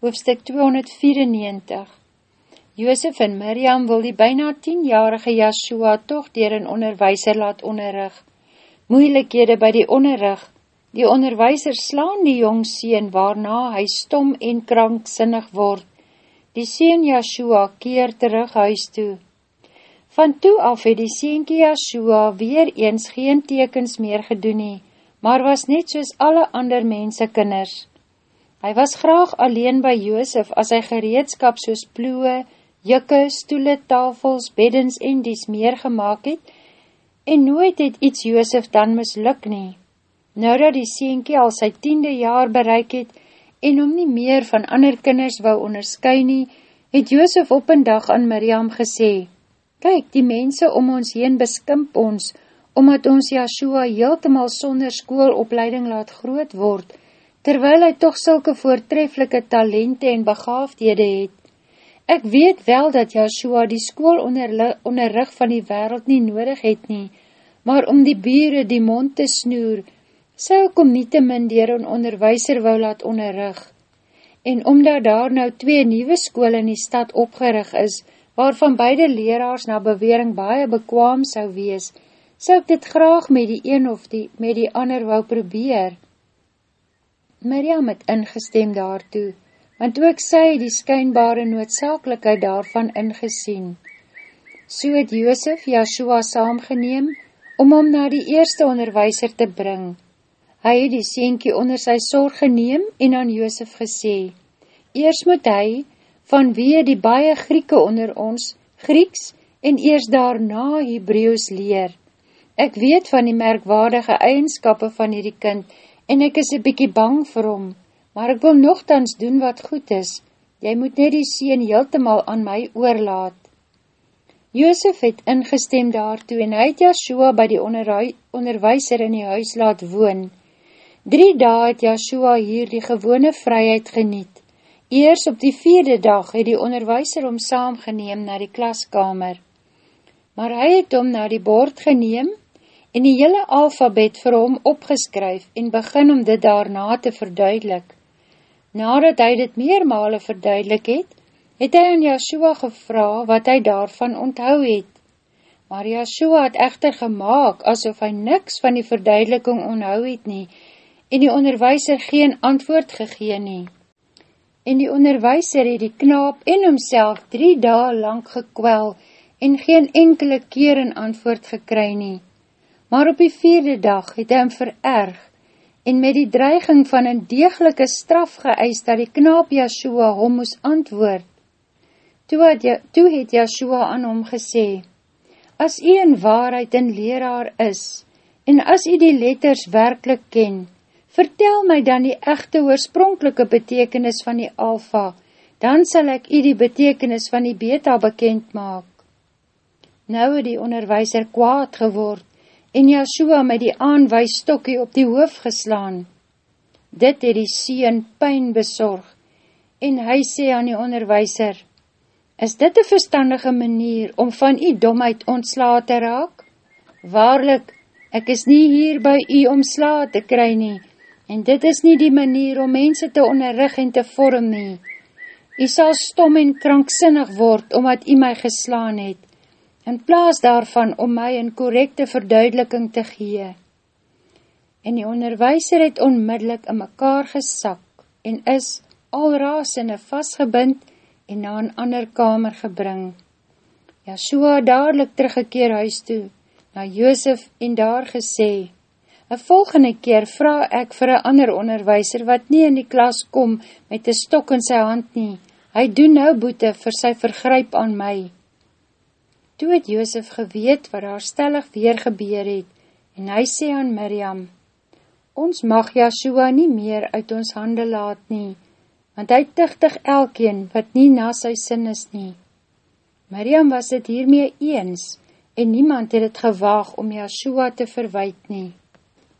hoofstuk 294 Joosef en Miriam wil die byna 10-jarige Yahshua toch dier een onderwijser laat onderrig. Moeilikhede by die onderrig. Die onderwijser slaan die jong sien waarna hy stom en kranksinnig word. Die sien Yahshua keer terug huis toe. Van toe af het die sienkie Yahshua weer eens geen tekens meer gedoen nie, maar was net soos alle ander mense kinders. Hy was graag alleen by Joosef as hy gereedskap soos ploe, jikke, stoele, tafels, beddens en dies meer gemaakt het, en nooit het iets Joosef dan misluk nie. Nou dat die sienkie al sy tiende jaar bereik het, en om nie meer van ander kinders wou onderskui nie, het Joosef op een dag aan Miriam gesê, Kyk, die mense om ons heen beskimp ons, omdat ons Yahshua heeltemal sonder skoolopleiding laat groot word, terwyl hy toch sulke voortreflike talente en begaafdhede het. Ek weet wel dat Joshua die school onderrig van die wereld nie nodig het nie, maar om die bure die mond te snoer, sou ek om nie te min dier een onderwijser wou laat onderrig. En omdat daar nou twee nieuwe school in die stad opgerig is, waarvan beide leraars na bewering baie bekwaam sou wees, sou ek dit graag met die een of die, met die ander wou probeer. Miriam het ingestem daartoe, want ook sy die skynbare noodzakelikheid daarvan ingesien. So het Joosef Yahshua saamgeneem, om hom na die eerste onderwijser te bring. Hy het die sienkie onder sy sorg geneem en aan Joosef gesê, Eers moet hy, van wie die baie Grieke onder ons, Grieks, en eers daarna Hebreeuws leer. Ek weet van die merkwaardige eigenskappe van hierdie kind, en ek is een bykie bang vir hom, maar ek wil nogthans doen wat goed is, jy moet net die sien heeltemaal aan my oorlaat. Joosef het ingestem daartoe en hy het Yahshua by die onderwijser in die huis laat woon. Drie dae het Yahshua hier die gewone vryheid geniet. Eers op die vierde dag het die onderwijser om saamgeneem na die klaskamer. Maar hy het om na die bord geneem en die hele alfabet vir hom opgeskryf en begin om dit daarna te verduidelik. Nadat hy dit meermale verduidelik het, het hy aan Yahshua gevra wat hy daarvan onthou het. Maar Yahshua het echter gemaakt asof hy niks van die verduideliking onthou het nie en die onderwijser geen antwoord gegeen nie. En die onderwijser het die knaap en homself drie dae lang gekwel en geen enkele keer een antwoord gekry nie maar op die vierde dag het hy hom vererg en met die dreiging van een degelike straf geëist dat die knaap Yahshua hom moes antwoord. Toe het, toe het Yahshua aan hom gesê, As jy in waarheid een leraar is, en as jy die letters werkelijk ken, vertel my dan die echte oorspronkelike betekenis van die alfa, dan sal ek jy die betekenis van die beta bekend maak. Nou het die onderwijser kwaad geword, en Yahshua met die aanwijs stokkie op die hoof geslaan. Dit het die sien pijn bezorg, en hy sê aan die onderwijser, Is dit een verstandige manier om van die domheid ontsla te raak? Waarlik, ek is nie hier by u om sla te kry nie, en dit is nie die manier om mense te onderrig en te vorm nie. U sal stom en kranksinnig word, omdat u my geslaan het, in plaas daarvan om my een korrekte verduideliking te gee. En die onderwijser het onmiddellik in mekaar gesak en is al rasende vastgebind en na een ander kamer gebring. Yahshua dadelijk teruggekeer huis toe, na Joosef en daar gesê, Een volgende keer vraag ek vir een ander onderwijser wat nie in die klas kom met die stok in sy hand nie. Hy doen nou boete vir sy vergryp aan my. Toe het Joosef geweet wat haar stellig weer gebeur het, en hy sê aan Miriam, Ons mag Yahshua nie meer uit ons hande laat nie, want hy tichtig elkeen wat nie na sy sin is nie. Miriam was het hiermee eens, en niemand het het gewaag om Yahshua te verwijt nie.